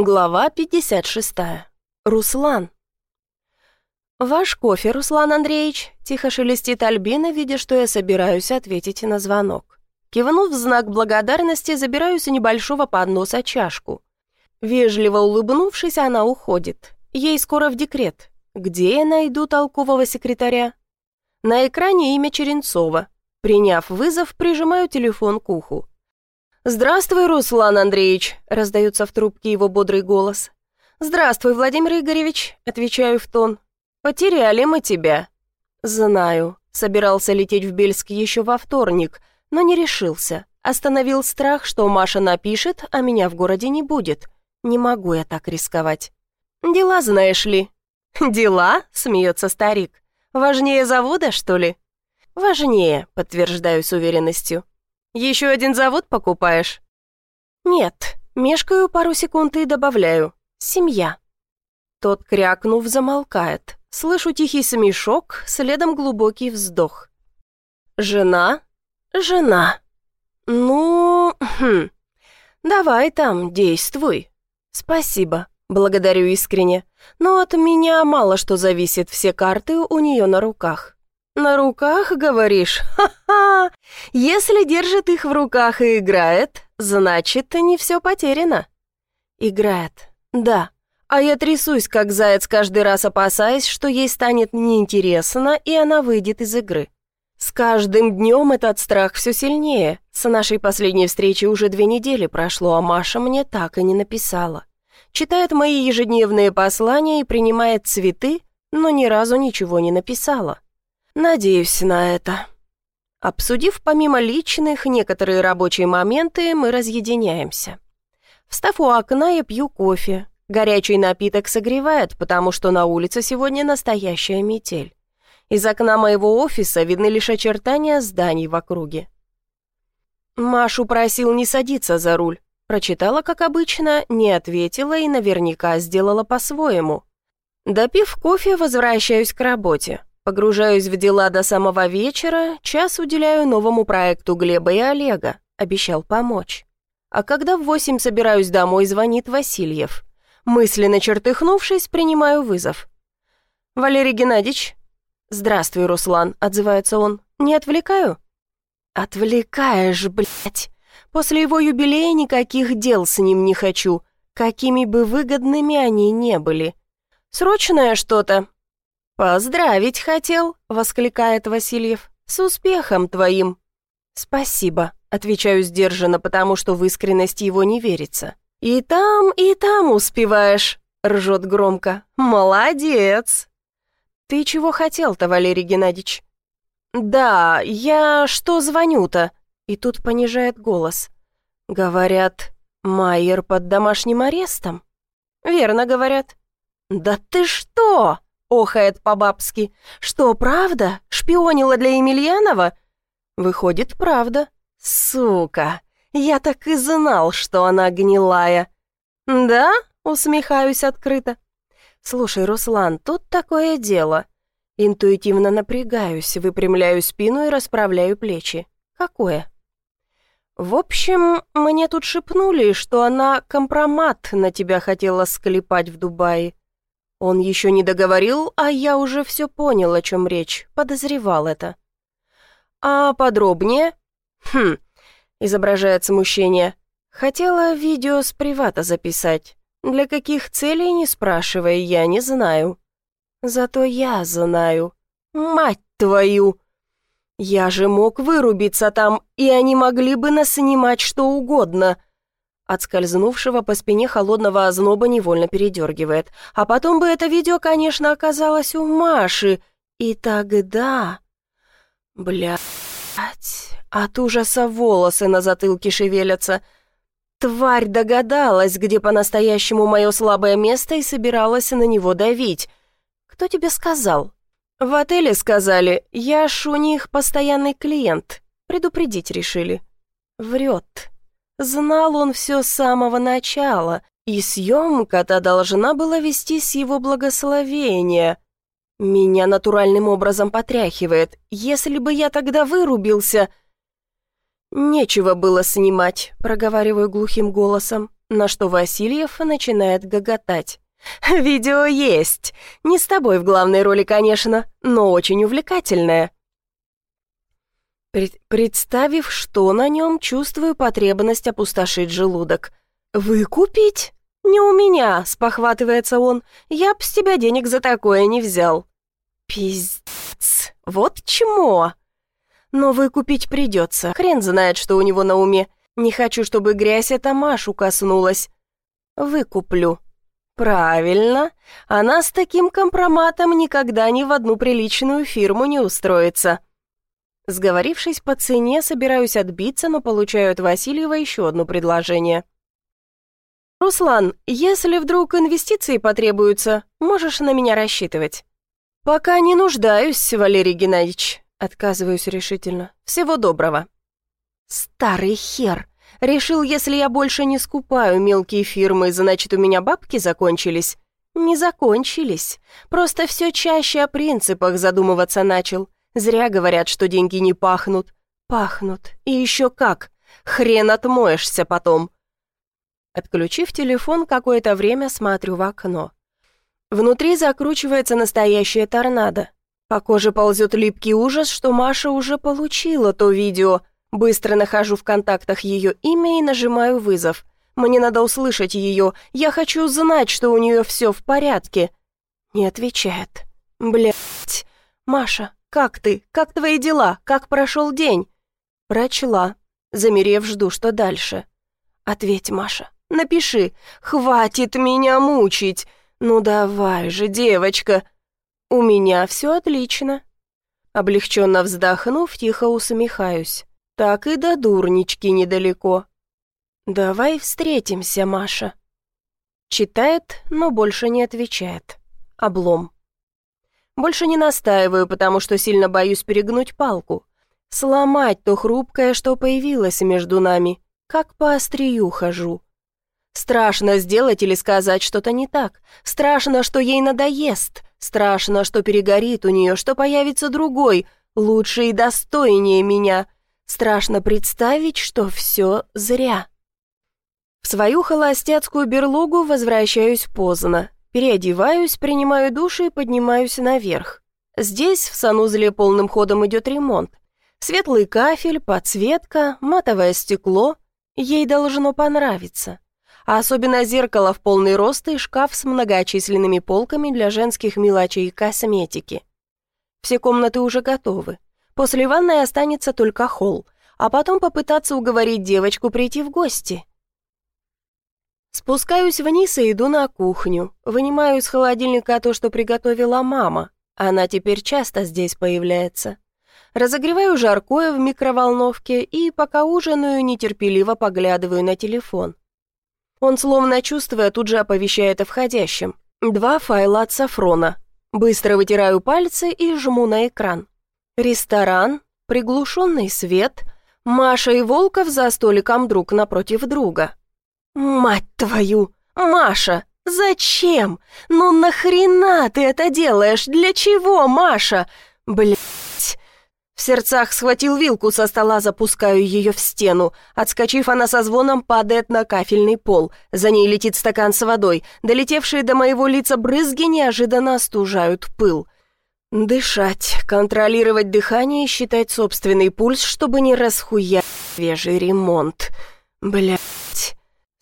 Глава 56. Руслан. «Ваш кофе, Руслан Андреевич», — тихо шелестит Альбина, видя, что я собираюсь ответить на звонок. Кивнув в знак благодарности, забираю с небольшого подноса чашку. Вежливо улыбнувшись, она уходит. Ей скоро в декрет. Где я найду толкового секретаря? На экране имя Черенцова. Приняв вызов, прижимаю телефон к уху. «Здравствуй, Руслан Андреевич», — раздается в трубке его бодрый голос. «Здравствуй, Владимир Игоревич», — отвечаю в тон. «Потеряли мы тебя». «Знаю», — собирался лететь в Бельск еще во вторник, но не решился. Остановил страх, что Маша напишет, а меня в городе не будет. Не могу я так рисковать. «Дела, знаешь ли». «Дела?» — смеется старик. «Важнее завода, что ли?» «Важнее», — подтверждаю с уверенностью. Еще один завод покупаешь?» «Нет, мешкаю пару секунд и добавляю. Семья». Тот, крякнув, замолкает. Слышу тихий смешок, следом глубокий вздох. «Жена? Жена. Ну, хм. Давай там, действуй. Спасибо, благодарю искренне. Но от меня мало что зависит, все карты у нее на руках. «На руках, говоришь? Ха-ха! Если держит их в руках и играет, значит, не все потеряно». «Играет, да. А я трясусь, как заяц, каждый раз опасаясь, что ей станет неинтересно, и она выйдет из игры. С каждым днем этот страх все сильнее. С нашей последней встречи уже две недели прошло, а Маша мне так и не написала. Читает мои ежедневные послания и принимает цветы, но ни разу ничего не написала. Надеюсь на это. Обсудив помимо личных некоторые рабочие моменты, мы разъединяемся. Встав у окна, я пью кофе. Горячий напиток согревает, потому что на улице сегодня настоящая метель. Из окна моего офиса видны лишь очертания зданий в округе. Машу просил не садиться за руль. Прочитала, как обычно, не ответила и наверняка сделала по-своему. Допив кофе, возвращаюсь к работе. Погружаюсь в дела до самого вечера, час уделяю новому проекту Глеба и Олега, обещал помочь. А когда в восемь собираюсь домой, звонит Васильев. Мысленно чертыхнувшись, принимаю вызов. «Валерий Геннадьевич?» «Здравствуй, Руслан», — отзывается он. «Не отвлекаю?» «Отвлекаешь, блядь. После его юбилея никаких дел с ним не хочу, какими бы выгодными они не были. Срочное что-то, «Поздравить хотел», — воскликает Васильев. «С успехом твоим». «Спасибо», — отвечаю сдержанно, потому что в искренность его не верится. «И там, и там успеваешь», — ржет громко. «Молодец!» «Ты чего хотел-то, Валерий Геннадьевич?» «Да, я что звоню-то?» И тут понижает голос. «Говорят, Майер под домашним арестом?» «Верно, говорят». «Да ты что?» Охает по-бабски. «Что, правда? Шпионила для Емельянова?» «Выходит, правда». «Сука! Я так и знал, что она гнилая». «Да?» — усмехаюсь открыто. «Слушай, Руслан, тут такое дело». Интуитивно напрягаюсь, выпрямляю спину и расправляю плечи. «Какое?» «В общем, мне тут шепнули, что она компромат на тебя хотела склепать в Дубае. Он еще не договорил, а я уже все понял, о чем речь, подозревал это. «А подробнее?» «Хм», — изображает смущение. «Хотела видео с привата записать. Для каких целей, не спрашивая, я не знаю. Зато я знаю. Мать твою!» «Я же мог вырубиться там, и они могли бы наснимать что угодно», от скользнувшего по спине холодного озноба невольно передергивает. А потом бы это видео, конечно, оказалось у Маши. И тогда... Блядь... От ужаса волосы на затылке шевелятся. Тварь догадалась, где по-настоящему мое слабое место и собиралась на него давить. Кто тебе сказал? В отеле сказали, я ж у них постоянный клиент. Предупредить решили. Врет. Знал он все с самого начала, и съемка-то должна была вести с его благословения. Меня натуральным образом потряхивает. Если бы я тогда вырубился... «Нечего было снимать», — проговариваю глухим голосом, на что Васильев начинает гоготать. «Видео есть. Не с тобой в главной роли, конечно, но очень увлекательное». Пред представив, что на нем, чувствую потребность опустошить желудок. «Выкупить? Не у меня», — спохватывается он. «Я б с тебя денег за такое не взял». «Пиздец, вот чмо!» «Но выкупить придется. Хрен знает, что у него на уме. Не хочу, чтобы грязь эта Машу коснулась. Выкуплю». «Правильно. Она с таким компроматом никогда ни в одну приличную фирму не устроится». Сговорившись по цене, собираюсь отбиться, но получаю от Васильева еще одно предложение. «Руслан, если вдруг инвестиции потребуются, можешь на меня рассчитывать». «Пока не нуждаюсь, Валерий Геннадьевич», — отказываюсь решительно. «Всего доброго». «Старый хер! Решил, если я больше не скупаю мелкие фирмы, значит, у меня бабки закончились?» «Не закончились. Просто все чаще о принципах задумываться начал. Зря говорят, что деньги не пахнут. Пахнут. И еще как. Хрен отмоешься потом. Отключив телефон, какое-то время смотрю в окно. Внутри закручивается настоящая торнадо. По коже ползет липкий ужас, что Маша уже получила то видео. Быстро нахожу в контактах ее имя и нажимаю вызов. Мне надо услышать ее. Я хочу знать, что у нее все в порядке. Не отвечает. Блять. Маша, «Как ты? Как твои дела? Как прошел день?» Прочла. Замерев, жду, что дальше. «Ответь, Маша. Напиши. Хватит меня мучить. Ну давай же, девочка. У меня все отлично». Облегченно вздохнув, тихо усмехаюсь. Так и до дурнички недалеко. «Давай встретимся, Маша». Читает, но больше не отвечает. Облом. Больше не настаиваю, потому что сильно боюсь перегнуть палку. Сломать то хрупкое, что появилось между нами. Как по острию хожу. Страшно сделать или сказать что-то не так. Страшно, что ей надоест. Страшно, что перегорит у нее, что появится другой, лучше и достойнее меня. Страшно представить, что все зря. В свою холостяцкую берлогу возвращаюсь поздно. Переодеваюсь, принимаю душ и поднимаюсь наверх. Здесь в санузле полным ходом идет ремонт. Светлый кафель, подсветка, матовое стекло. Ей должно понравиться. А особенно зеркало в полный рост и шкаф с многочисленными полками для женских мелочей и косметики. Все комнаты уже готовы. После ванной останется только холл, а потом попытаться уговорить девочку прийти в гости. Спускаюсь вниз и иду на кухню. Вынимаю из холодильника то, что приготовила мама. Она теперь часто здесь появляется. Разогреваю жаркое в микроволновке и, пока ужинаю, нетерпеливо поглядываю на телефон. Он, словно чувствуя, тут же оповещает о входящем. Два файла от Сафрона. Быстро вытираю пальцы и жму на экран. Ресторан, приглушенный свет, Маша и Волков за столиком друг напротив друга. «Мать твою! Маша! Зачем? Ну нахрена ты это делаешь? Для чего, Маша? Блять!» В сердцах схватил вилку со стола, запускаю ее в стену. Отскочив, она со звоном падает на кафельный пол. За ней летит стакан с водой. Долетевшие до моего лица брызги неожиданно остужают пыл. Дышать, контролировать дыхание считать собственный пульс, чтобы не расхуять свежий ремонт. Блять.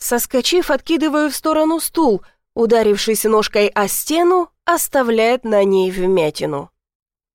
Соскочив, откидываю в сторону стул, ударившись ножкой о стену, оставляет на ней вмятину.